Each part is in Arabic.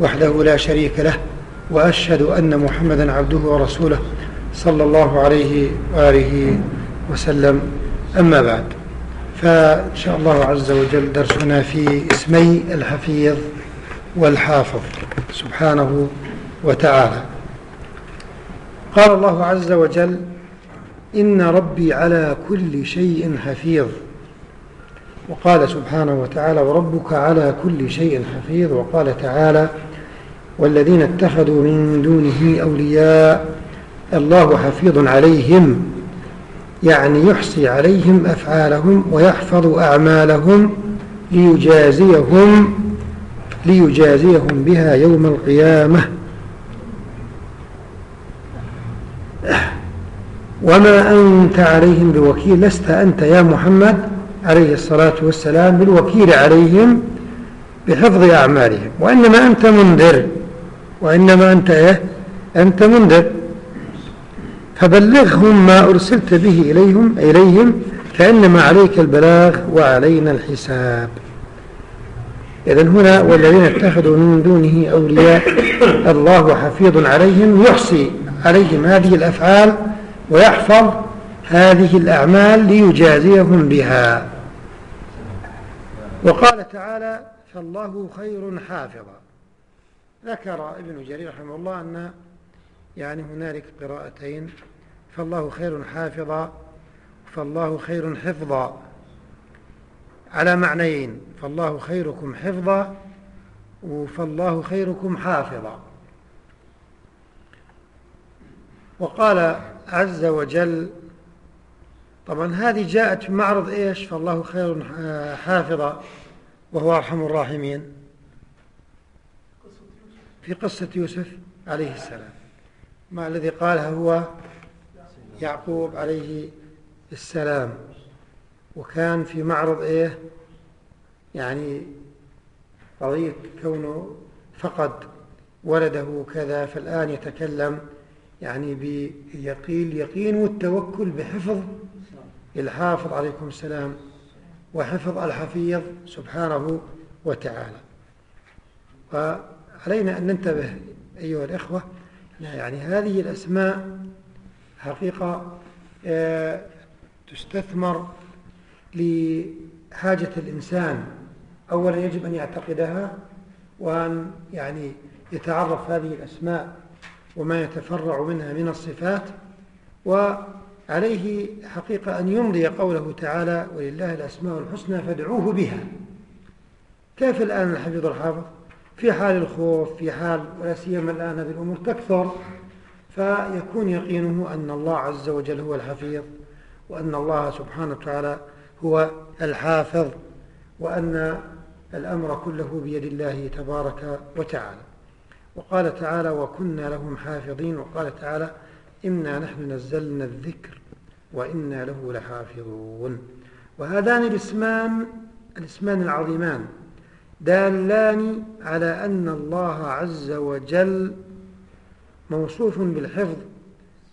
وحده لا شريك له وأشهد أن محمدا عبده ورسوله صلى الله عليه وآله وسلم. أما بعد فإن شاء الله عز وجل درسنا في اسمي الحفيظ والحافظ سبحانه وتعالى. قال الله عز وجل إن ربي على كل شيء حفيظ. وقال سبحانه وتعالى وربك على كل شيء حفيظ. وقال تعالى والذين اتخذوا من دونه أولياء الله حفيظ عليهم يعني يحصي عليهم أفعالهم ويحفظ أعمالهم ليجازيهم ليجازيهم بها يوم القيامة. وما أنت عليهم بوكيل لست أنت يا محمد عليه الصلاة والسلام بالوكيل عليهم بحفظ أعمالهم وإنما أنت منذر. وإنما أنت إيه؟ أنت منذر. فبلغهم ما أرسلت به إليهم إليهم فإنما عليك البلاغ وعلينا الحساب. إذا هنا والذين اتخذوا من دونه أولياء الله حفيظ عليهم يحصي عليهم هذه الأفعال ويحفظ هذه الأعمال ليجازيهم بها. وقال تعالى فالله خير حافظا. ذكر ابن جرير رحمه الله أن يعني هنالك قراءتين فالله خير حافظا فالله خير حفظا. على معنيين فالله خيركم حفظا فالله خيركم حافظا. وقال عز وجل طبعا هذه جاءت في معرض إيش؟ فالله خير حافظا وهو أرحم الراحمين. في قصة يوسف عليه السلام. ما الذي قالها هو يعقوب عليه السلام. وكان في معرض إيه؟ يعني قضية كونه فقد ولده كذا فالآن يتكلم يعني بيقين اليقين والتوكل بحفظ الحافظ عليكم السلام وحفظ الحفيظ سبحانه وتعالى. وعلينا أن ننتبه أيها الإخوة يعني هذه الأسماء حقيقة آه، تستثمر لحاجة الإنسان. أولا يجب أن يعتقدها وأن يعني يتعرف هذه الأسماء وما يتفرع منها من الصفات وعليه حقيقة أن يمضي قوله تعالى ولله الأسماء الحسنى فادعوه بها. كيف الآن الحفيظ الحافظ؟ في حال الخوف في حال ولا سيما الآن هذه الأمور تكثر فيكون يقينه أن الله عز وجل هو الحفيظ وأن الله سبحانه وتعالى هو الحافظ وأن الأمر كله بيد الله تبارك وتعالى. وقال تعالى وكنا لهم حافظين. وقال تعالى إنا نحن نزلنا الذكر وإنا له لحافظون. وهذان الاسمان الاسمان العظيمان دالان على أن الله عز وجل موصوف بالحفظ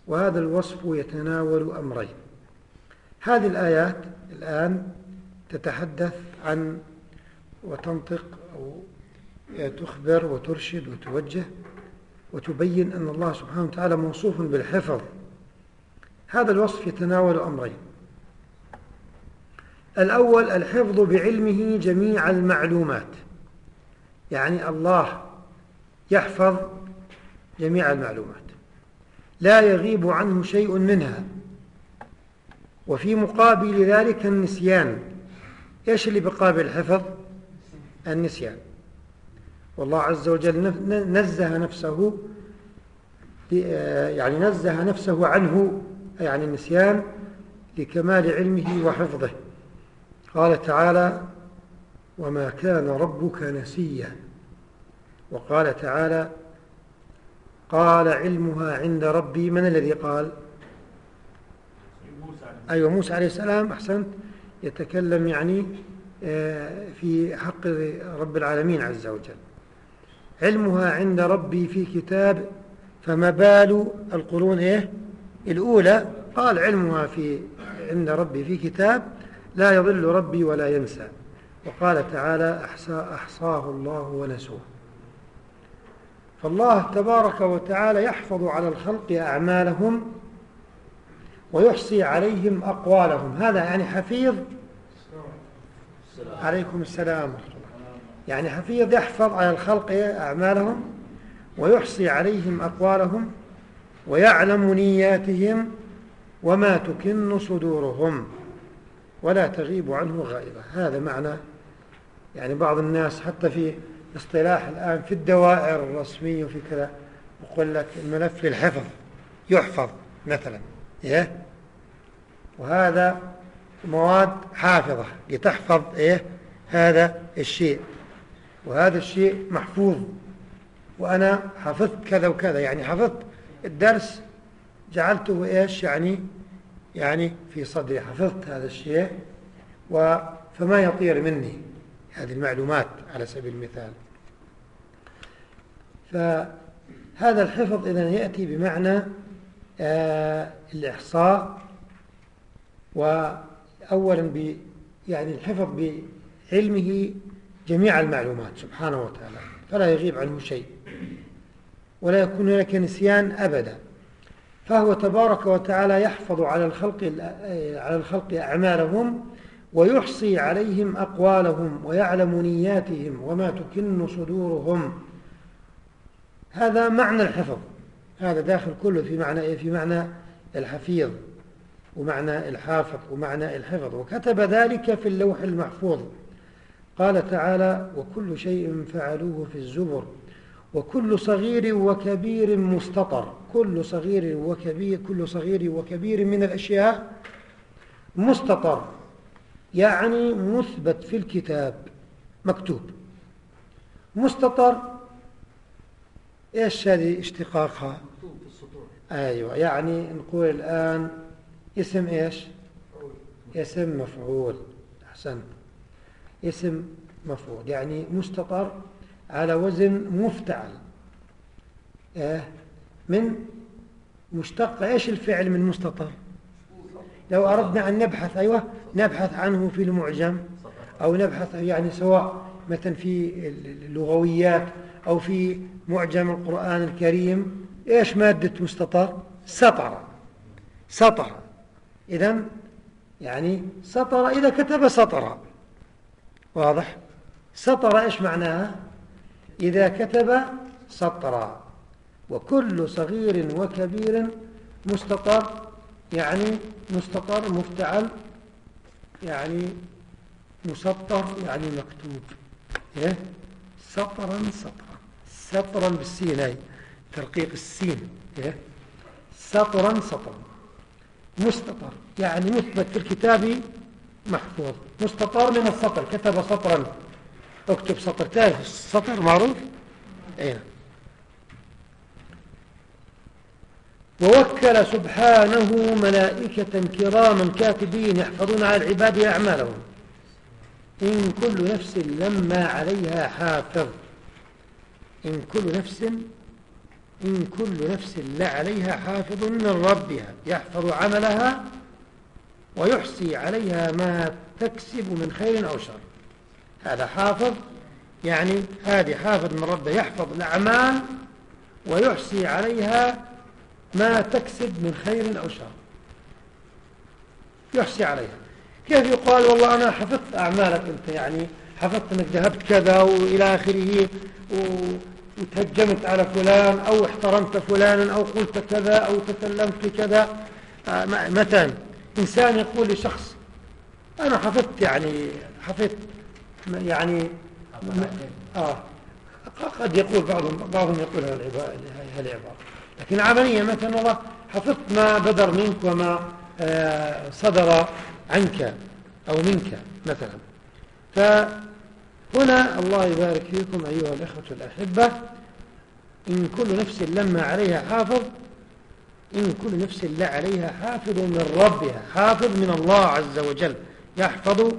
وهذا الوصف يتناول أمرين. هذه الآيات الآن تتحدث عن وتنطق أو تخبر وترشد وتوجه وتبين أن الله سبحانه وتعالى موصوف بالحفظ. هذا الوصف يتناول أمرين. الأول الحفظ بعلمه جميع المعلومات. يعني الله يحفظ جميع المعلومات. لا يغيب عنه شيء منها. وفي مقابل ذلك النسيان. إيش اللي بقابل الحفظ النسيان. والله عز وجل نزه نفسه يعني نزه نفسه عنه يعني النسيان لكمال علمه وحفظه. قال تعالى وما كان ربك نسيا. وقال تعالى قال علمها عند ربي من الذي قال؟ أيوة موسى عليه السلام أحسنت. يتكلم يعني آه، في حق رب العالمين عز وجل. علمها عند ربي في كتاب فما بال القرون إيه؟ الأولى. قال علمها في عند ربي في كتاب لا يضل ربي ولا ينسى. وقال تعالى أحصى أحصاه الله ونسوه. فالله تبارك وتعالى يحفظ على الخلق أعمالهم ويحصي عليهم أقوالهم. هذا يعني حفيظ. عليكم السلام يعني حفيظ يحفظ على الخلق أعمالهم ويحصي عليهم أقوالهم ويعلم نياتهم وما تكن صدورهم. ولا تغيب عنه غائبة. هذا معنى يعني بعض الناس حتى في اصطلاح الآن في الدوائر الرسمية وفي كذا يقول لك الملف للحفظ يحفظ مثلا إيه؟ وهذا مواد حافظة لتحفظ إيه؟ هذا الشيء. وهذا الشيء محفوظ. وأنا حفظت كذا وكذا يعني حفظت الدرس جعلته إيش؟ يعني يعني في صدري حفظت هذا الشيء فما يطير مني هذه المعلومات على سبيل المثال. فهذا الحفظ إذا يأتي بمعنى آه الإحصاء وأولا ب يعني الحفظ بعلمه جميع المعلومات سبحانه وتعالى فلا يغيب عنه شيء ولا يكون لك نسيان أبدا. فهو تبارك وتعالى يحفظ على الخلق على الخلق أعمالهم ويحصي عليهم أقوالهم ويعلم نياتهم وما تكن صدورهم. هذا معنى الحفظ. هذا داخل كله في معنى إيه؟ في معنى الحفيظ ومعنى الحافظ ومعنى الحفظ. وكتب ذلك في اللوح المحفوظ. قال تعالى وكل شيء فعلوه في الزبر وكل صغير وكبير مستطر. كل صغير وكبير كل صغير وكبير من الأشياء مستطر. يعني مثبت في الكتاب مكتوب. مستطر إيش هذه اشتقاقها؟ أيوه يعني نقول الآن اسم إيش؟ اسم مفعول. أحسنت. اسم مفعول يعني مستطر على وزن مفتعل. آه من مشتق إيش الفعل من مستطر؟ لو أردنا أن نبحث أيوة نبحث عنه في المعجم أو نبحث يعني سواء مثلا في اللغويات أو في معجم القرآن الكريم إيش مادة مستطر؟ سطر. سطر. إذا يعني سطر إذا كتب سطر. واضح؟ سطر إيش معناها؟ إذا كتب سطر وكل صغير وكبير مستطر يعني مستطر مفتعل يعني مسطر يعني مكتوب. إيه؟ سطرا سطرا. سطرا بالسين هاي ترقيق السين. إيه؟ سطرا سطرا. مستطر يعني مثبت في الكتاب محفوظ. مستطر من السطر كتب سطرا. اكتب سطر تعرف السطر معروف؟ إيه. ووكل سبحانه ملائكة كراما كاتبين يحفظون على العباد أعمالهم. إن كل نفس لما عليها حافظ. إن كل نفس إن كل نفس لا عليها حافظ من ربها. يحفظ عملها ويحصي عليها ما تكسب من خير أو شر. هذا حافظ يعني هذه حافظ من ربه يحفظ الأعمال ويحصي عليها ما تكسب من خير أو شر. يحصي عليها. كيف يقال والله أنا حفظت أعمالك أنت؟ يعني حفظت أنك ذهبت كذا وإلى آخره وتهجمت على فلان أو احترمت فلانا أو قلت كذا أو تكلمت كذا. آه، مثلا إنسان يقول لشخص أنا حفظت يعني حفظت يعني آه. قد يقول بعضهم بعضهم يقول هالعبارة لكن عمليا مثلا والله حفظت ما بدر منك وما آه، صدر عنك أو منك مثلا. هنا الله يبارك فيكم أيها الأخوة الأحبة. إن كل نفس لما عليها حافظ إن كل نفس لا عليها حافظ من ربها حافظ من الله عز وجل يحفظ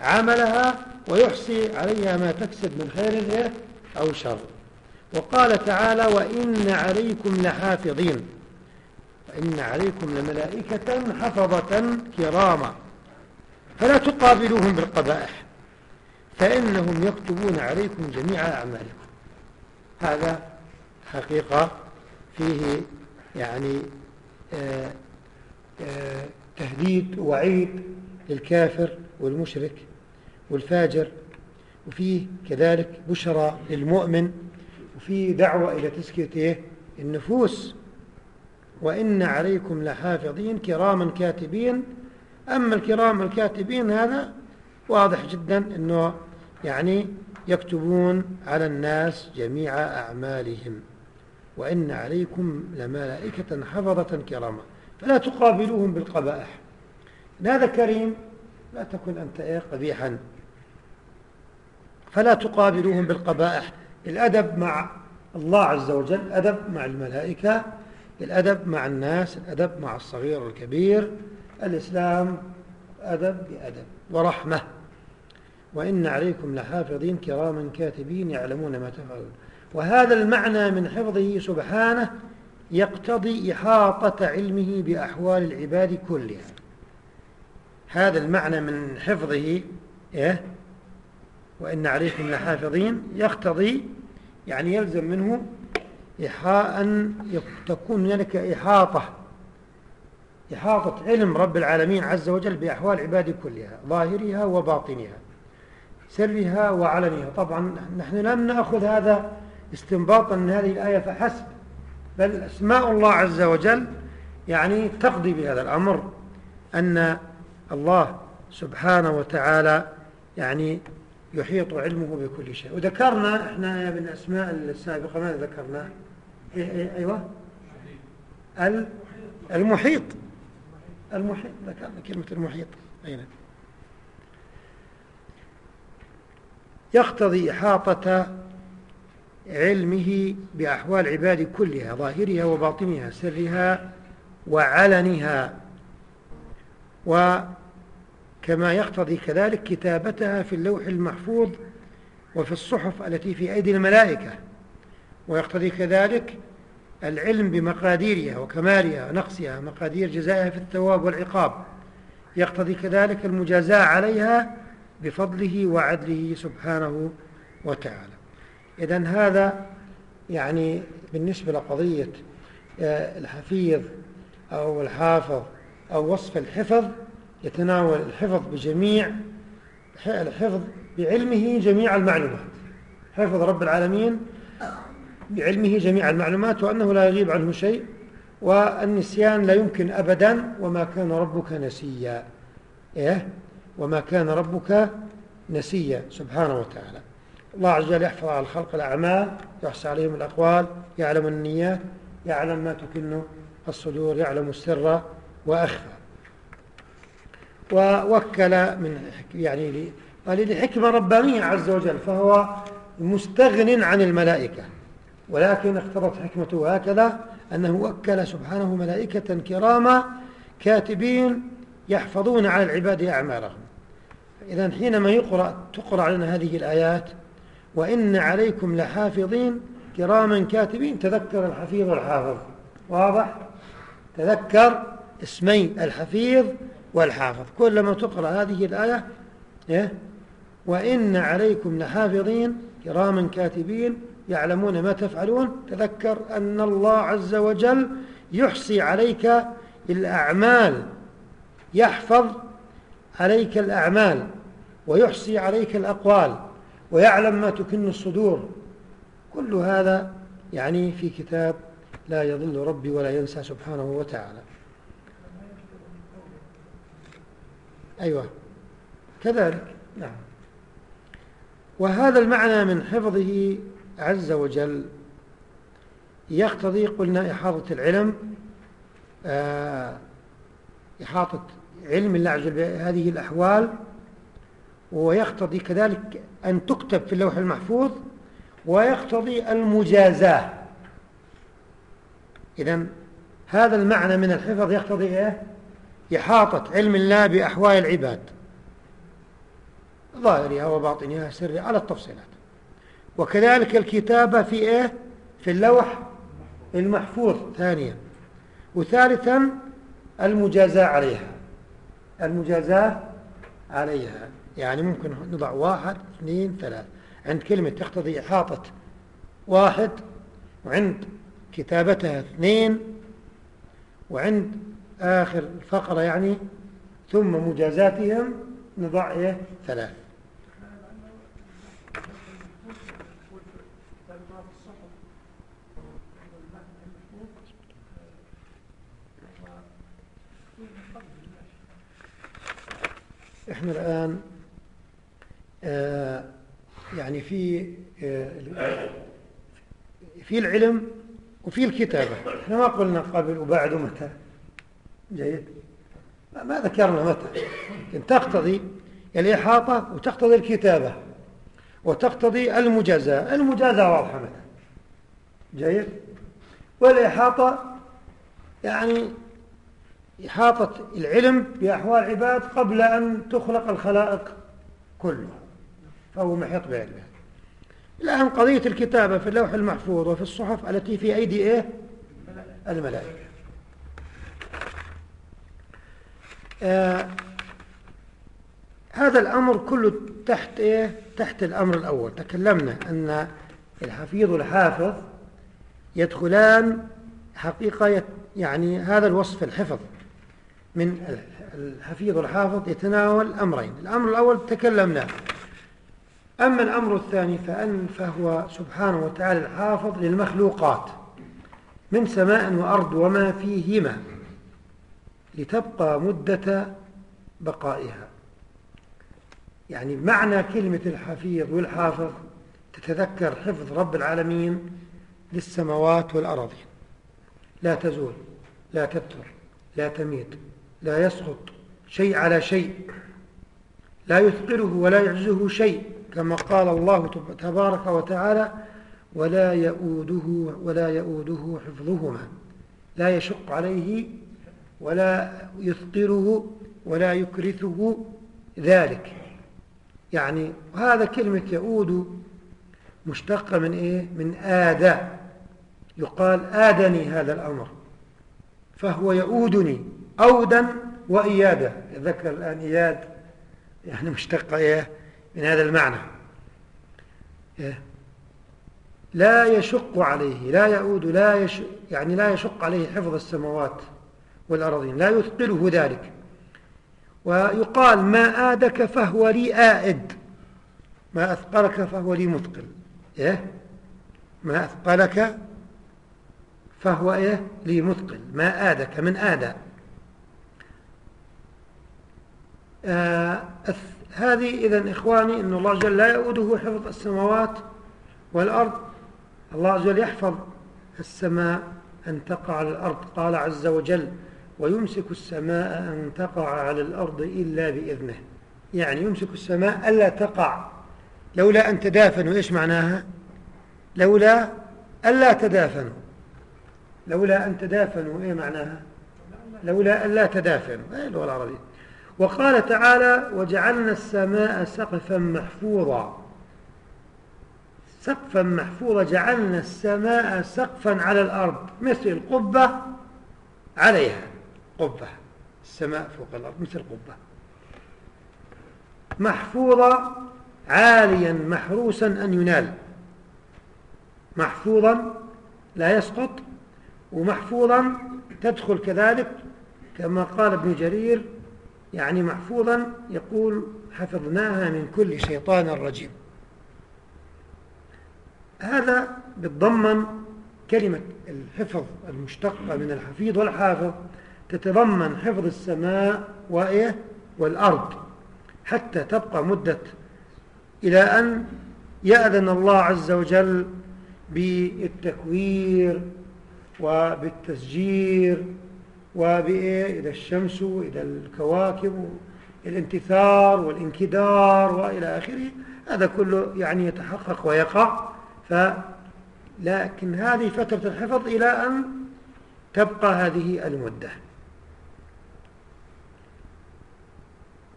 عملها ويحصي عليها ما تكسب من خير أو شر. وقال تعالى وإن عليكم لحافظين. وإن عليكم لملائكة حفظة كراما. فلا تقابلوهم بالقبائح فإنهم يكتبون عليكم جميع أعمالكم. هذا حقيقة فيه يعني آه، آه، تهديد وعيد للكافر والمشرك. والفاجر وفيه كذلك بشرى للمؤمن وفيه دعوة إلى تزكية النفوس. وإن عليكم لحافظين كراما كاتبين. أما الكرام الكاتبين هذا واضح جدا أنه يعني يكتبون على الناس جميع أعمالهم. وإن عليكم لملائكة حفظة كراما. فلا تقابلوهم بالقبائح. هذا كريم لا تكن أنت إيه قبيحا. فلا تقابلوهم بالقبائح. الأدب مع الله عز وجل الأدب مع الملائكة الأدب مع الناس الأدب مع الصغير والكبير. الإسلام أدب بأدب ورحمة. وإن عليكم لحافظين كراما كاتبين يعلمون ما تفعلون. وهذا المعنى من حفظه سبحانه يقتضي إحاطة علمه بأحوال العباد كلها. هذا المعنى من حفظه إيه؟ وإن عليكم لحافظين يقتضي يعني يلزم منه أن تكون هنالك إحاطة إحاطة علم رب العالمين عز وجل بأحوال عباده كلها ظاهرها وباطنها سرها وعلنها. طبعا نحن لم نأخذ هذا استنباطا من هذه الآية فحسب بل أسماء الله عز وجل يعني تقضي بهذا الأمر أن الله سبحانه وتعالى يعني يحيط علمه بكل شيء. وذكرنا إحنا من الأسماء السابقة ماذا ذكرنا؟ إيه إيه أيوة. المحيط. المحيط ذكرنا كلمة المحيط. أين؟ يقتضي إحاطة علمه بأحوال عباد كلها ظاهرها وباطنها سرها وعلنها وكما يقتضي كذلك كتابتها في اللوح المحفوظ وفي الصحف التي في أيدي الملائكة. ويقتضي كذلك العلم بمقاديرها وكمالها ونقصها مقادير جزائها في الثواب والعقاب. يقتضي كذلك المجازاة عليها بفضله وعدله سبحانه وتعالى. إذا هذا يعني بالنسبة لقضية آه، الحفيظ أو الحافظ أو وصف الحفظ يتناول الحفظ بجميع الحفظ بعلمه جميع المعلومات. حفظ رب العالمين بعلمه جميع المعلومات وأنه لا يغيب عنه شيء والنسيان لا يمكن أبدا وما كان ربك نسيا. إيه؟ وما كان ربك نسيا سبحانه وتعالى. الله عز وجل يحفظ على الخلق الأعمال يحصى عليهم الأقوال يعلم النيات يعلم ما تكن الصدور يعلم السر وأخفى. ووكل من يعني لحكمة ربانية عز وجل فهو مستغن عن الملائكة. ولكن اقتضت حكمته هكذا أنه وكل سبحانه ملائكة كراما كاتبين يحفظون على العباد أعمالهم. إذا حينما يقرأ تقرأ لنا هذه الآيات وإن عليكم لحافظين كراما كاتبين تذكر الحفيظ والحافظ واضح؟ تذكر اسمي الحفيظ والحافظ. كلما تقرأ هذه الآية إيه؟ وإن عليكم لحافظين كراما كاتبين يعلمون ما تفعلون. تذكر أن الله عز وجل يحصي عليك الأعمال يحفظ عليك الأعمال ويحصي عليك الأقوال ويعلم ما تكن الصدور. كل هذا يعني في كتاب لا يضل ربي ولا ينسى سبحانه وتعالى. أيوة. كذلك نعم. وهذا المعنى من حفظه عز وجل. يقتضي قلنا إحاطة العلم آه، إحاطة علم الله عز وجل بهذه الأحوال ويقتضي كذلك أن تكتب في اللوح المحفوظ ويقتضي المجازاة. إذا هذا المعنى من الحفظ يقتضي إيه؟ إحاطة علم الله بأحوال العباد. ظاهرها وباطنها سرها على التفصيلات. وكذلك الكتابة في إيه؟ في اللوح المحفوظ ثانيا. وثالثا المجازاة عليها. المجازاة عليها. يعني ممكن نضع واحد اثنين ثلاث. عند كلمة تقتضي إحاطة واحد وعند كتابتها اثنين وعند آخر الفقرة يعني ثم مجازاتهم نضع إيه ثلاث. إحنا الآن آه يعني في آه في العلم وفي الكتابة. إحنا ما قلنا قبل وبعد ومتى. جيد. ما ذكرنا متى. لكن تقتضي الإحاطة وتقتضي الكتابة وتقتضي المجازاة. المجازاة واضحة متى. جيد. والإحاطة يعني إحاطة العلم بأحوال العباد قبل أن تخلق الخلائق كلها. فهو محيط بعلمها الآن قضية الكتابة في اللوح المحفوظ وفي الصحف التي في أيدي إيه؟ الملائكة. آه هذا الأمر كله تحت إيه؟ تحت الأمر الأول. تكلمنا أن الحفيظ والحافظ يدخلان حقيقة يعني هذا الوصف الحفظ من الحفيظ والحافظ يتناول أمرين. الأمر الأول تكلمنا. أما الأمر الثاني فأن فهو سبحانه وتعالى الحافظ للمخلوقات من سماء وأرض وما فيهما. لتبقى مدة بقائها. يعني معنى كلمة الحفيظ والحافظ تتذكر حفظ رب العالمين للسماوات والأراضين لا تزول لا تبتر لا تميت لا يسقط شيء على شيء. لا يثقله ولا يعجزه شيء كما قال الله تبارك وتعالى ولا يؤوده ولا يؤوده حفظهما. لا يشق عليه ولا يثقله ولا يكرثه ذلك. يعني هذا كلمة يؤود مشتقة من إيه؟ من آدى يقال آدني هذا الأمر. فهو يؤودني أودا وإيادة. ذكر الآن إياد يعني مشتقة إيه؟ من هذا المعنى. إيه؟ لا يشق عليه لا يؤود لا يش يعني لا يشق عليه حفظ السماوات. والأراضين. لا يثقله ذلك. ويقال ما آدك فهو لي آئد. ما أثقلك فهو لي مثقل إيه؟ ما أثقلك فهو إيه؟ لي مثقل ما آدك من آدى. آه هذه إذا إخواني أن الله جل لا يؤوده حفظ السماوات والأرض. الله وجل يحفظ السماء أن تقع على الأرض. قال عز وجل ويمسك السماء أن تقع على الأرض إلا بإذنه. يعني يمسك السماء ألا تقع. لولا أن تدافنوا إيش معناها؟ لولا ألا تدافنوا. لولا أن تدافنوا إيه معناها؟ لولا ألا تدافنوا. إيه اللغة العربية؟ وقال تعالى وجعلنا السماء سقفا محفوظا. سقفا محفوظا جعلنا السماء سقفا على الأرض. مثل القبة عليها. قبة السماء فوق الأرض مثل قبة. محفوظا عاليا محروسا أن ينال. محفوظا لا يسقط ومحفوظا تدخل كذلك كما قال ابن جرير يعني محفوظا يقول حفظناها من كل شيطان رجيم. هذا بتضمن كلمة الحفظ المشتقة من الحفيظ والحافظ. تتضمن حفظ السماء وإيه؟ والأرض حتى تبقى مدة إلى أن يأذن الله عز وجل بالتكوير وبالتسجير وبإيه؟ إلى الشمس وإلى الكواكب الانتثار والانكدار وإلى آخره. هذا كله يعني يتحقق ويقع. ف لكن هذه فترة الحفظ إلى أن تبقى هذه المدة.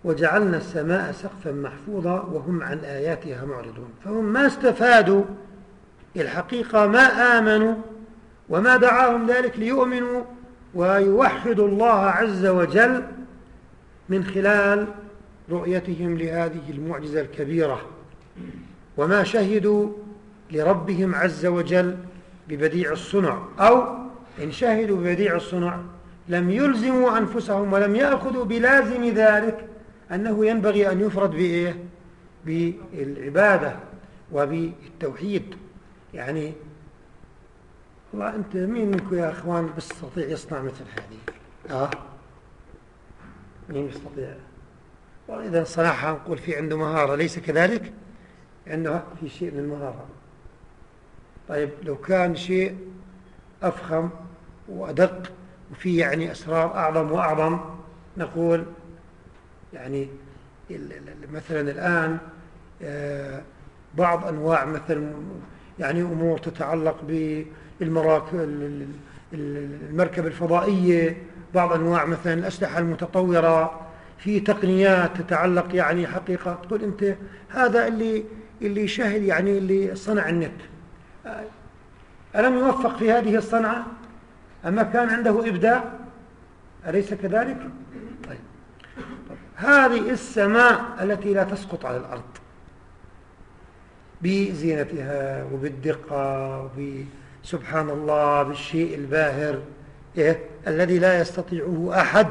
وجعلنا السماء سقفا محفوظا وهم عن آياتها معرضون. فهم ما استفادوا الحقيقة ما آمنوا وما دعاهم ذلك ليؤمنوا ويوحدوا الله عز وجل من خلال رؤيتهم لهذه المعجزة الكبيرة. وما شهدوا لربهم عز وجل ببديع الصنع أو إن شهدوا ببديع الصنع لم يلزموا أنفسهم ولم يأخذوا بلازم ذلك أنه ينبغي أن يفرد بإيه؟ بالعبادة وبالتوحيد. يعني والله أنت مين منكم يا أخوان بيستطيع يصنع مثل هذه؟ آه؟ مين يستطيع؟ والله إذا صنعها نقول في عنده مهارة ليس كذلك؟ عنده في شيء من المهارة. طيب لو كان شيء أفخم وأدق وفي يعني أسرار أعظم وأعظم نقول يعني مثلا الآن آه، بعض أنواع مثلا يعني أمور تتعلق بالمراكب المركبة الفضائية بعض أنواع مثلا الأسلحة المتطورة في تقنيات تتعلق يعني حقيقة. تقول أنت هذا اللي اللي شهد يعني اللي صنع النت. ألم يوفق في هذه الصنعة؟ أما كان عنده إبداع؟ أليس كذلك. هذه السماء التي لا تسقط على الأرض بزينتها وبالدقة وسبحان الله بالشيء الباهر إيه؟ الذي لا يستطيعه أحد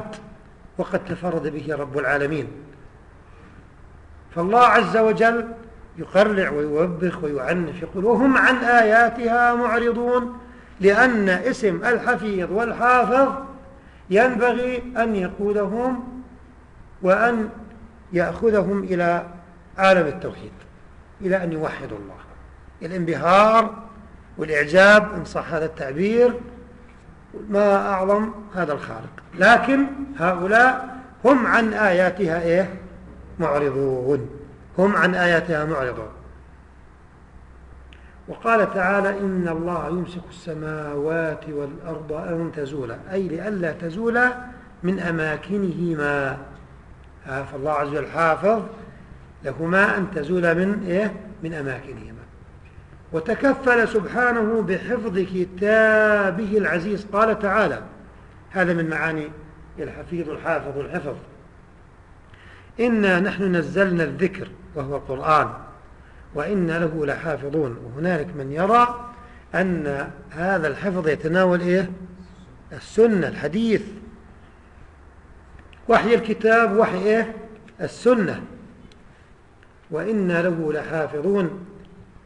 وقد تفرد به رب العالمين فالله عز وجل يقرع ويوبخ ويعنف يقول وهم عن آياتها معرضون لأن اسم الحفيظ والحافظ ينبغي أن يقودهم وأن يأخذهم إلى عالم التوحيد إلى أن يوحدوا الله. الانبهار والإعجاب إن صح هذا التعبير ما أعظم هذا الخالق. لكن هؤلاء هم عن آياتها إيه؟ معرضون. هم عن آياتها معرضون. وقال تعالى إن الله يمسك السماوات والأرض أن تزولا أي لئلا تزولا من أماكنهما. فالله عز وجل حافظ. لهما أن تزولا من إيه؟ من أماكنهما. وتكفل سبحانه بحفظ كتابه العزيز. قال تعالى هذا من معاني الحفيظ الحافظ الحفظ. إنا نحن نزلنا الذكر وهو القرآن وإنا له لحافظون. وهنالك من يرى أن هذا الحفظ يتناول إيه؟ السنة الحديث. وحي الكتاب وحي إيه؟ السنة. وإنا له لحافظون.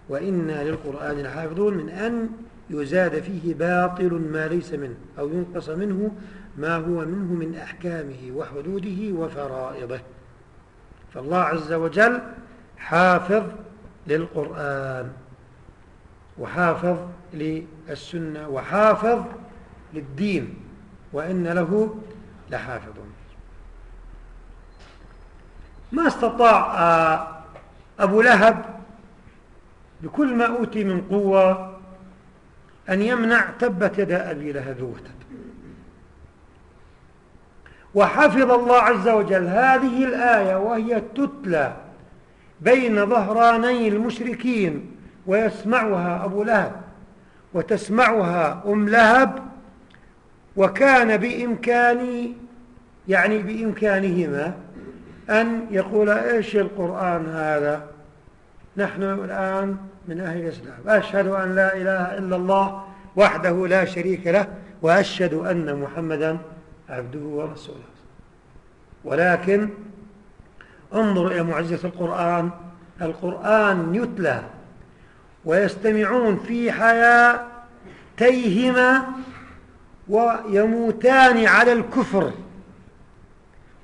وإنا للقرآن لحافظون من أن يزاد فيه باطل ما ليس منه أو ينقص منه ما هو منه من أحكامه وحدوده وفرائضه. فالله عز وجل حافظ للقرآن وحافظ للسنة وحافظ للدين وإن له لحافظون. ما استطاع آه، أبو لهب بكل ما أوتي من قوة أن يمنع تبت يدا أبي لهب وتب وحفظ الله عز وجل هذه الآية وهي تتلى بين ظهراني المشركين ويسمعها أبو لهب وتسمعها أم لهب وكان بإمكان يعني بإمكانهما أن يقول إيش القرآن هذا؟ نحن الآن من أهل الإسلام. أشهد أن لا إله إلا الله وحده لا شريك له وأشهد أن محمدا عبده ورسوله. ولكن انظر إلى معجزة القرآن القرآن يتلى ويستمعون في حياتيهما ويموتان على الكفر.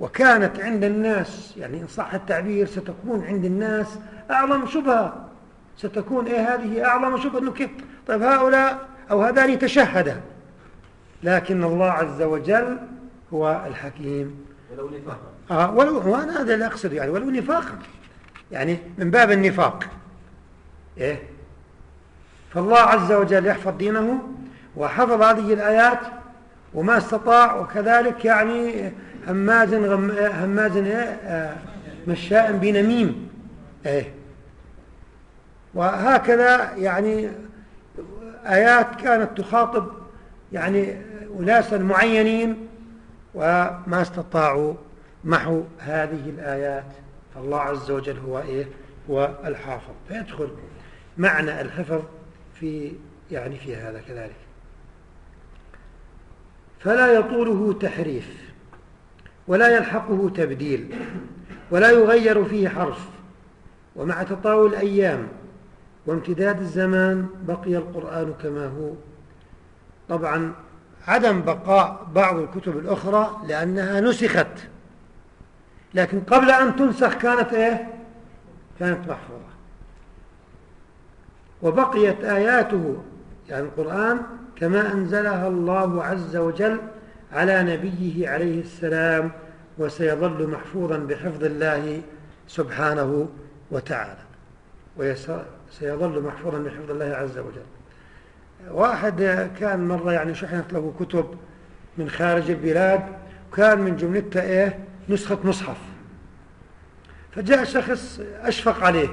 وكانت عند الناس يعني إن صح التعبير ستكون عند الناس أعظم شبهة. ستكون إيه هذه؟ أعظم شبهة. أنه كيف؟ طيب هؤلاء أو هذان تشهدا لكن الله عز وجل هو الحكيم. ولو لفترة آه ولو وأنا هذا اللي أقصد يعني ولو نفاقا يعني من باب النفاق. إيه؟ فالله عز وجل يحفظ دينه وحفظ هذه الآيات وما استطاع وكذلك يعني هماز غم هماز آه مشاء بنميم إيه وهكذا يعني آيات كانت تخاطب يعني أناسا معينين وما استطاعوا محو هذه الآيات فالله عز وجل هو إيه؟ هو الحافظ. فيدخل معنى الحفظ في يعني في هذا كذلك. فلا يطوله تحريف. ولا يلحقه تبديل ولا يغير فيه حرف. ومع تطاول الأيام وامتداد الزمان بقي القرآن كما هو. طبعا عدم بقاء بعض الكتب الأخرى لأنها نسخت. لكن قبل أن تنسخ كانت إيه؟ كانت محفوظة. وبقيت آياته يعني القرآن كما أنزلها الله عز وجل على نبيه عليه السلام وسيظل محفوظا بحفظ الله سبحانه وتعالى. وسيظل محفوظا بحفظ الله عز وجل. واحد كان مرة يعني شحنت له كتب من خارج البلاد وكان من جملتها إيه؟ نسخة مصحف. فجاء شخص أشفق عليه.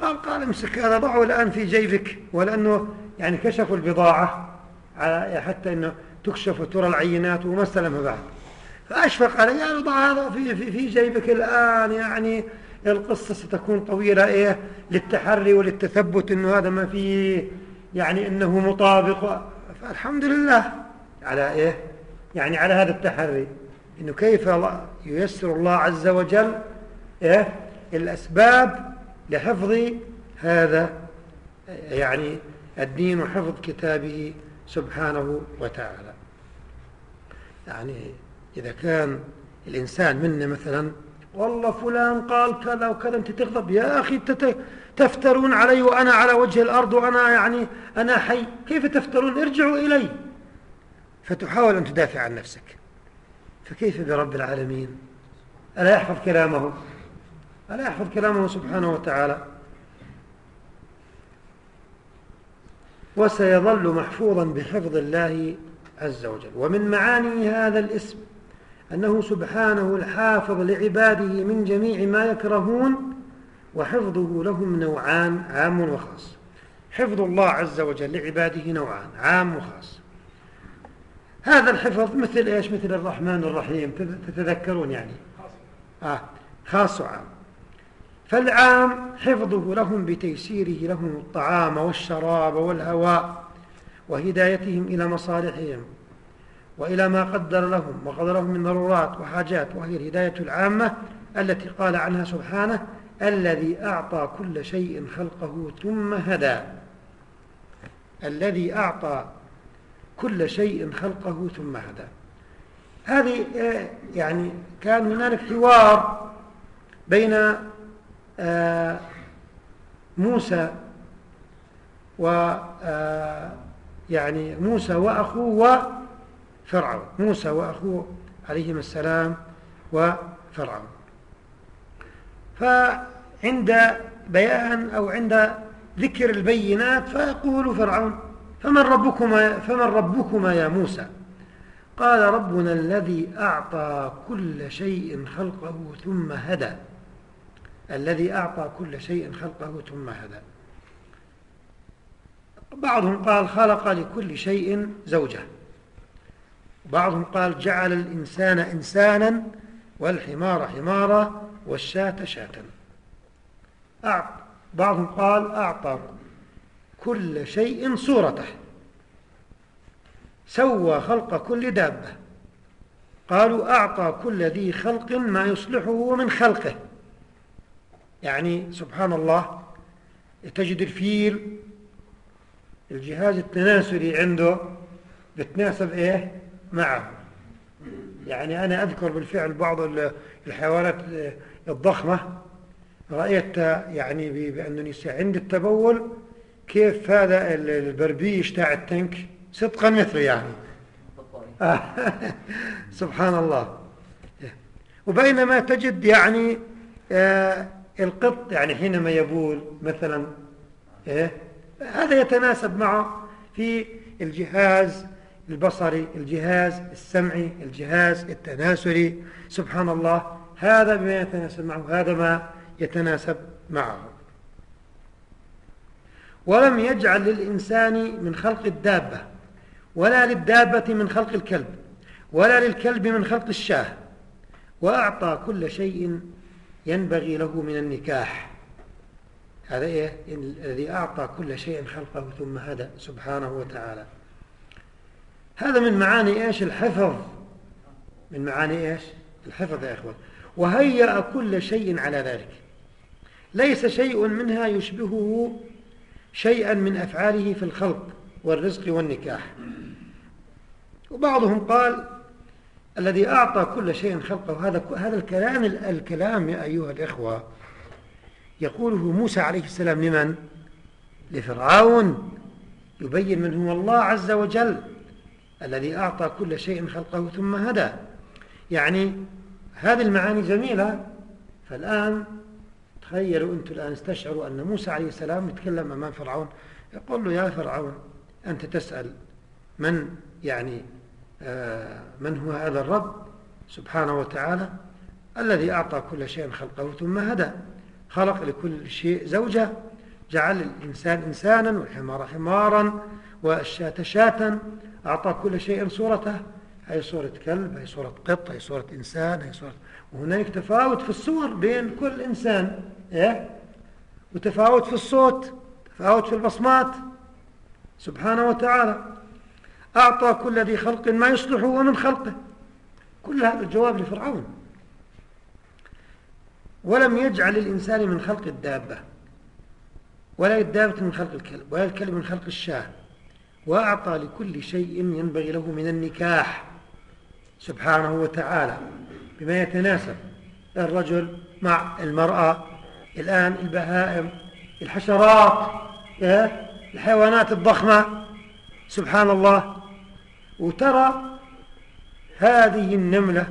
قال قال امسك هذا ضعه الآن في جيبك ولأنه يعني كشفوا البضاعة على حتى أنه تكشف وترى العينات وما استلمها بعد. فأشفق عليه قال ضع هذا في, في, في جيبك الآن يعني القصة ستكون طويلة إيه للتحري وللتثبت أنه هذا ما فيه يعني أنه مطابق. فالحمد لله على إيه يعني على هذا التحري. أنه كيف ييسر الله عز وجل إيه الأسباب لحفظ هذا يعني الدين وحفظ كتابه. سبحانه وتعالى. يعني إذا كان الإنسان منا مثلا والله فلان قال كذا وكذا أنت تغضب يا أخي تفترون علي وأنا على وجه الأرض وأنا يعني أنا حي. كيف تفترون؟ ارجعوا إلي. فتحاول أن تدافع عن نفسك. فكيف برب العالمين؟ ألا يحفظ كلامه؟ ألا يحفظ كلامه سبحانه وتعالى؟ وسيظل محفوظا بحفظ الله عز وجل. ومن معاني هذا الاسم أنه سبحانه الحافظ لعباده من جميع ما يكرهون وحفظه لهم نوعان عام وخاص. حفظ الله عز وجل لعباده نوعان عام وخاص. هذا الحفظ مثل إيش؟ مثل الرحمن الرحيم. تتذكرون يعني؟ آه خاص وعام. فالعام حفظه لهم بتيسيره لهم الطعام والشراب والهواء وهدايتهم إلى مصالحهم وإلى ما قدر لهم وقدر لهم من ضرورات وحاجات وهي الهداية العامة التي قال عنها سبحانه الذي أعطى كل شيء خلقه ثم هدى. الذي أعطى كل شيء خلقه ثم هدى. هذه آه، يعني كان هنالك حوار بين موسى و آه، يعني موسى وأخوه وفرعون. موسى وأخوه عليهما السلام وفرعون. فعند بيان أو عند ذكر البينات فيقول فرعون فمن ربكما, فمن ربكما يا موسى؟ قال ربنا الذي أعطى كل شيء خلقه ثم هدى. الذي أعطى كل شيء خلقه ثم هدى. بعضهم قال خلق لكل شيء زوجة. بعضهم قال جعل الإنسان إنسانا والحمار حمارا والشاة شاة. بعضهم قال أعطى كل شيء صورته. سوى خلق كل دابة. قالوا أعطى كل ذي خلق ما يصلحه من خلقه. يعني سبحان الله تجد الفيل الجهاز التناسلي عنده بتناسب إيه؟ معه. يعني أنا أذكر بالفعل بعض الحيوانات الضخمة رأيت يعني بأنني عند التبول كيف هذا البربيش تاع التنك؟ صدقا مثله يعني. سبحان الله. وبينما تجد يعني آه القط يعني حينما يبول مثلا إيه؟ هذا يتناسب معه في الجهاز البصري الجهاز السمعي الجهاز التناسلي. سبحان الله هذا بما يتناسب معه هذا ما يتناسب معه. ولم يجعل للإنسان من خلق الدابة ولا للدابة من خلق الكلب ولا للكلب من خلق الشاة وأعطى كل شيء ينبغي له من النكاح. هذا إيه؟ الذي أعطى كل شيء خلقه ثم هدى سبحانه وتعالى. هذا من معاني إيش؟ الحفظ. من معاني إيش؟ الحفظ يا إخوة. وهيأ كل شيء على ذلك. ليس شيء منها يشبهه شيئا من أفعاله في الخلق والرزق والنكاح. وبعضهم قال الذي أعطى كل شيء خلقه. هذا هذا الكلام الكلام يا أيها الإخوة يقوله موسى عليه السلام لمن؟ لفرعون. يبين من هو الله عز وجل الذي أعطى كل شيء خلقه ثم هدى. يعني هذه المعاني جميلة. فالآن تخيلوا أنتم الآن استشعروا أن موسى عليه السلام يتكلم أمام فرعون. يقول له يا فرعون أنت تسأل من؟ يعني من هو هذا الرب سبحانه وتعالى الذي أعطى كل شيء خلقه ثم هدى خلق لكل شيء زوجة جعل الإنسان إنسانا والحمار حمارا والشاة شاة أعطى كل شيء صورته هي صورة كلب هي صورة قط هي صورة إنسان هي صورة وهناك تفاوت في الصور بين كل إنسان إيه؟ وتفاوت في الصوت تفاوت في البصمات سبحانه وتعالى أعطى كل ذي خلق ما يصلح ومن خلقه. كل هذا الجواب لفرعون. ولم يجعل الإنسان من خلق الدابة ولا الدابة من خلق الكلب ولا الكلب من خلق الشاة. وأعطى لكل شيء ينبغي له من النكاح. سبحانه وتعالى بما يتناسب الرجل مع المرأة الآن البهائم الحشرات إيه؟ الحيوانات الضخمة. سبحان الله. وترى هذه النملة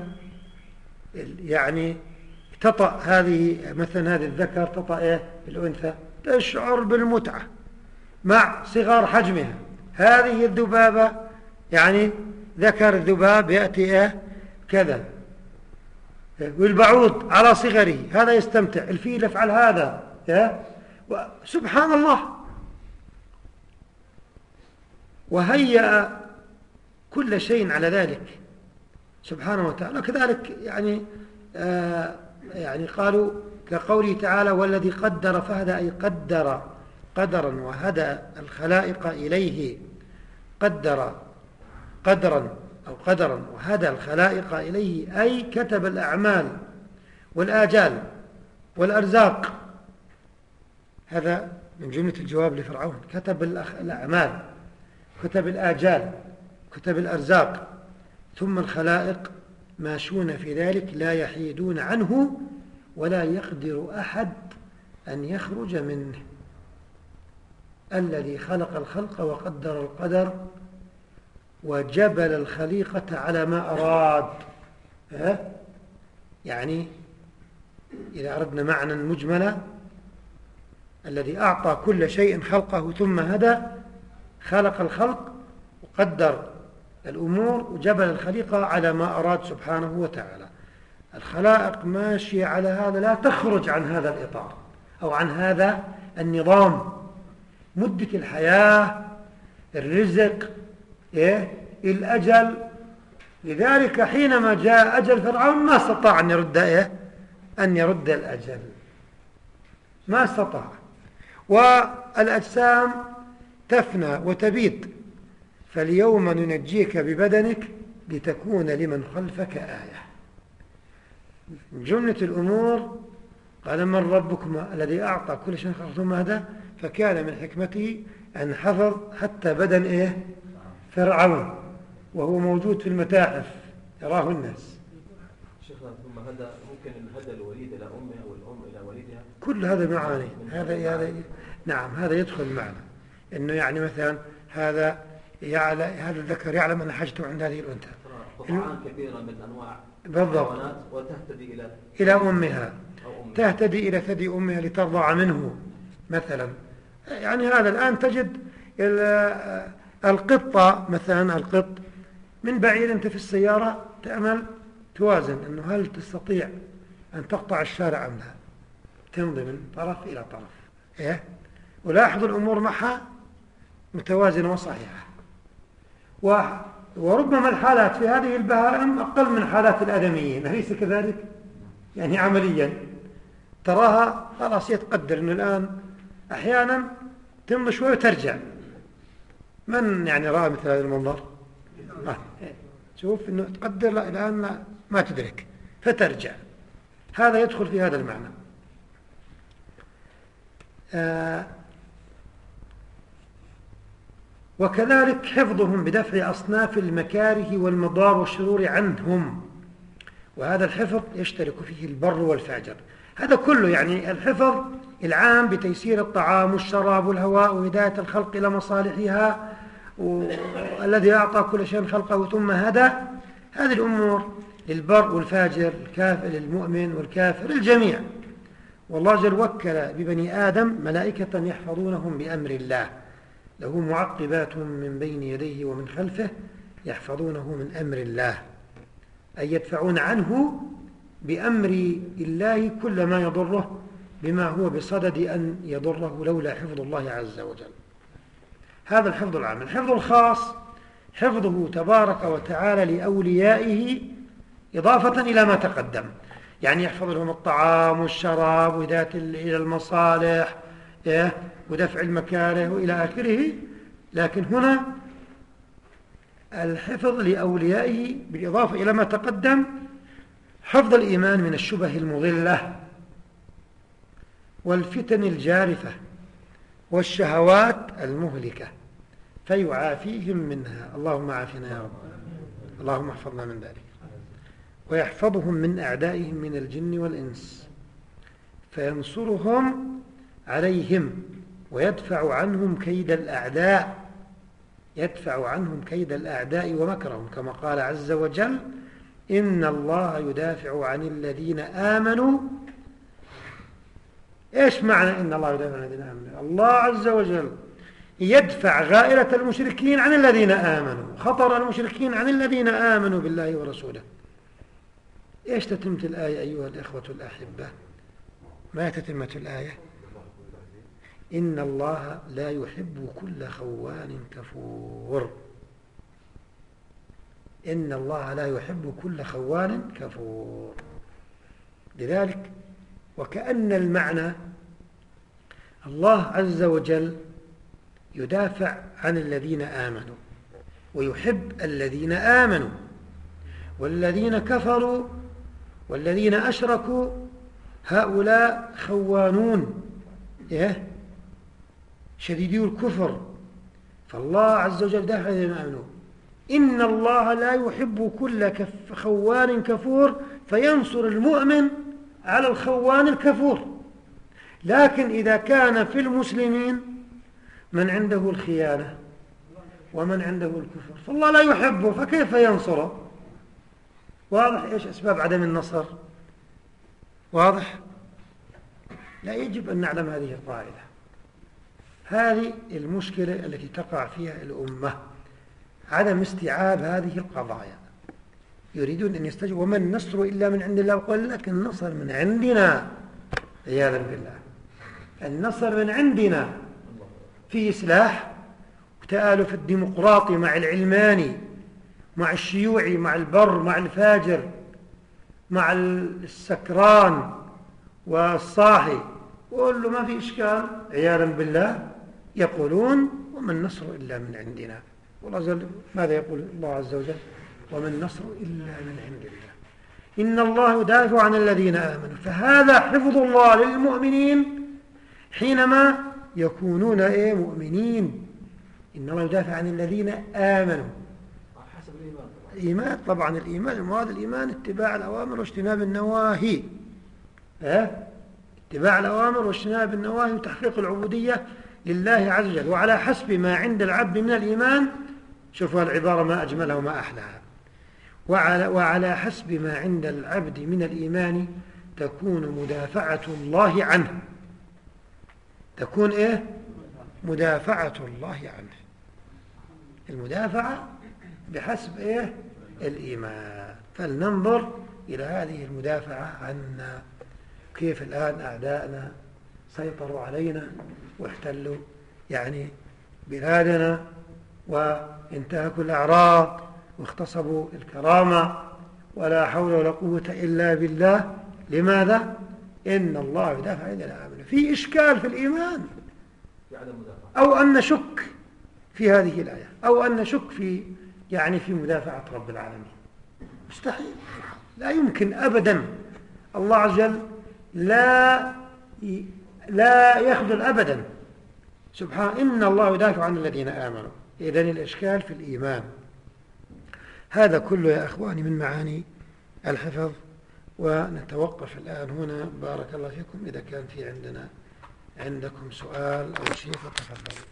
يعني تطأ هذه مثلا هذه الذكر تطأ إيه؟ الأنثى تشعر بالمتعة مع صغار حجمها. هذه الذبابة يعني ذكر الذباب يأتي إيه؟ كذا. والبعوض على صغره هذا يستمتع. الفيل يفعل هذا إيه؟ سبحان الله. وهيأ كل شيء على ذلك. سبحانه وتعالى. كذلك يعني آه يعني قالوا كقوله تعالى والذي قدر فهدى أي قدر قدرا وهدى الخلائق إليه. قدر قدرا أو قدرا وهدى الخلائق إليه. أي كتب الأعمال والآجال والأرزاق. هذا من جملة الجواب لفرعون. كتب الأعمال كتب الآجال. كتب الأرزاق. ثم الخلائق ماشون في ذلك لا يحيدون عنه ولا يقدر أحد أن يخرج منه. الذي خلق الخلق وقدر القدر وجبل الخليقة على ما أراد؟ يعني إذا أردنا معنى مجملا الذي أعطى كل شيء خلقه ثم هدى خلق الخلق وقدر الأمور وجبل الخليقة على ما أراد سبحانه وتعالى. الخلائق ماشية على هذا لا تخرج عن هذا الإطار أو عن هذا النظام. مدة الحياة الرزق إيه؟ الأجل. لذلك حينما جاء أجل فرعون ما استطاع أن يرد إيه؟ أن يرد الأجل. ما استطاع. والأجسام تفنى وتبيد فاليوم ننجيك ببدنك لتكون لمن خلفك آية. جملة الأمور قال من ربكم الذي أعطى كل شيء ثم هذا فكان من حكمته أن حفظ حتى بدن إيه؟ فرعون وهو موجود في المتاحف يراه الناس. شيخنا ثم هذا ممكن الهدى الوليد إلى أمه والأم إلى والدها؟ كل هذا معاني. هذا هذا نعم هذا يدخل معنا. إنه يعني مثلا هذا يعلى هذا الذكر يعلم أن حاجته عند هذه الأنثى؟ قطعان كبيرة من أنواع بالضبط. وتهتدي إلى إلى أمها. تهتدي إلى ثدي أمها لترضع منه مثلا. يعني هذا الآن تجد ال- القطة مثلا القط من بعيد أنت في السيارة تعمل توازن أنه هل تستطيع أن تقطع الشارع أم لا؟ تمضي من طرف إلى طرف. إيه؟ ولاحظ الأمور معها متوازنة وصحيحة. وربما الحالات في هذه البهائم أقل من حالات الآدميين أليس كذلك؟ يعني عمليا. تراها خلاص يتقدر أنه الآن أحيانا تمضي شوي وترجع. من يعني رأى مثل هذا المنظر؟ آه. شوف أنه تقدر لا الآن لا ما تدرك. فترجع. هذا يدخل في هذا المعنى. آه. وكذلك حفظهم بدفع أصناف المكاره والمضار والشرور عنهم. وهذا الحفظ يشترك فيه البر والفاجر. هذا كله يعني الحفظ العام بتيسير الطعام والشراب والهواء وهداية الخلق إلى مصالحها والذي أعطى كل شيء خلقه ثم هدى. هذه الأمور للبر والفاجر الكافر للمؤمن والكافر الجميع والله جل وكل ببني آدم ملائكة يحفظونهم بأمر الله. له معقبات من بين يديه ومن خلفه يحفظونه من أمر الله أي يدفعون عنه بأمر الله كل ما يضره بما هو بصدد أن يضره لولا حفظ الله عز وجل هذا الحفظ العام الحفظ الخاص حفظه تبارك وتعالى لأوليائه إضافة إلى ما تقدم يعني يحفظ لهم الطعام والشراب وهداية إلى المصالح؟ ودفع المكاره وإلى آخره. لكن هنا الحفظ لأوليائه بالإضافة إلى ما تقدم حفظ الإيمان من الشبه المضلة والفتن الجارفة والشهوات المهلكة فيعافيهم منها. اللهم عافنا يا رب. اللهم احفظنا من ذلك. ويحفظهم من أعدائهم من الجن والإنس. فينصرهم عليهم ويدفع عنهم كيد الأعداء يدفع عنهم كيد الأعداء ومكرهم كما قال عز وجل إن الله يدافع عن الذين آمنوا. إيش معنى إن الله يدافع عن الذين آمنوا؟ الله عز وجل يدفع غائرة المشركين عن الذين آمنوا خطر المشركين عن الذين آمنوا بالله ورسوله. إيش تتمة الآية أيها الإخوة الأحبة؟ ما تتمة الآية؟ إن الله لا يحب كل خوان كفور. إن الله لا يحب كل خوان كفور. لذلك وكأن المعنى الله عز وجل يدافع عن الذين آمنوا ويحب الذين آمنوا والذين كفروا والذين أشركوا هؤلاء خوانون. إيه؟ شديدي الكفر. فالله عز وجل عن الذين آمنوا إن الله لا يحب كل كف خوان كفور فينصر المؤمن على الخوان الكفور. لكن إذا كان في المسلمين من عنده الخيانة ومن عنده الكفر. فالله لا يحبه فكيف ينصره؟ واضح إيش أسباب عدم النصر؟ واضح؟ لا يجب أن نعلم هذه القاعدة. هذه المشكلة التي تقع فيها الأمة عدم استيعاب هذه القضايا. يريدون أن يستجيبوا. وما النصر إلا من عند الله؟ وقال لك النصر من عندنا عياذا بالله. النصر من عندنا في إصلاح وتآلف الديمقراطي مع العلماني مع الشيوعي مع البر مع الفاجر مع السكران والصاحي وقول له ما في إشكال عياذا بالله. يقولون وما النصر إلا من عندنا. والله ماذا يقول الله عز وجل؟ وما النصر إلا من عند الله. إن الله يدافع عن الذين آمنوا. فهذا حفظ الله للمؤمنين حينما يكونون إيه مؤمنين. إن الله يدافع عن الذين آمنوا. حسب الإيمان طبعا الإيمان المراد الإيمان اتباع الأوامر واجتناب النواهي. ها؟ اتباع الأوامر واجتناب النواهي وتحقيق العبودية. لله عز وجل وعلى حسب ما عند العبد من الإيمان شوفوا العبارة ما أجملها وما أحلاها وعلى, وعلى حسب ما عند العبد من الإيمان تكون مدافعة الله عنه. تكون إيه؟ مدافعة الله عنه. المدافعة بحسب إيه؟ الإيمان. فلننظر إلى هذه المدافعة عنا. كيف الآن أعدائنا سيطروا علينا واحتلوا يعني بلادنا وانتهكوا الأعراض واغتصبوا الكرامة ولا حول ولا قوة إلا بالله. لماذا؟ إن الله يدافع عن الآمن في إشكال في الإيمان. أو أن نشك في هذه الآية. أو أن نشك في يعني في مدافعة رب العالمين. مستحيل. لا يمكن أبدا. الله عز وجل لا لا يخذل أبدا. سبحان إن الله يدافع عن الذين آمنوا. إذن الإشكال في الإيمان. هذا كله يا أخواني من معاني الحفظ ونتوقف الآن هنا. بارك الله فيكم. إذا كان في عندنا عندكم سؤال أو شيء فتفضلوا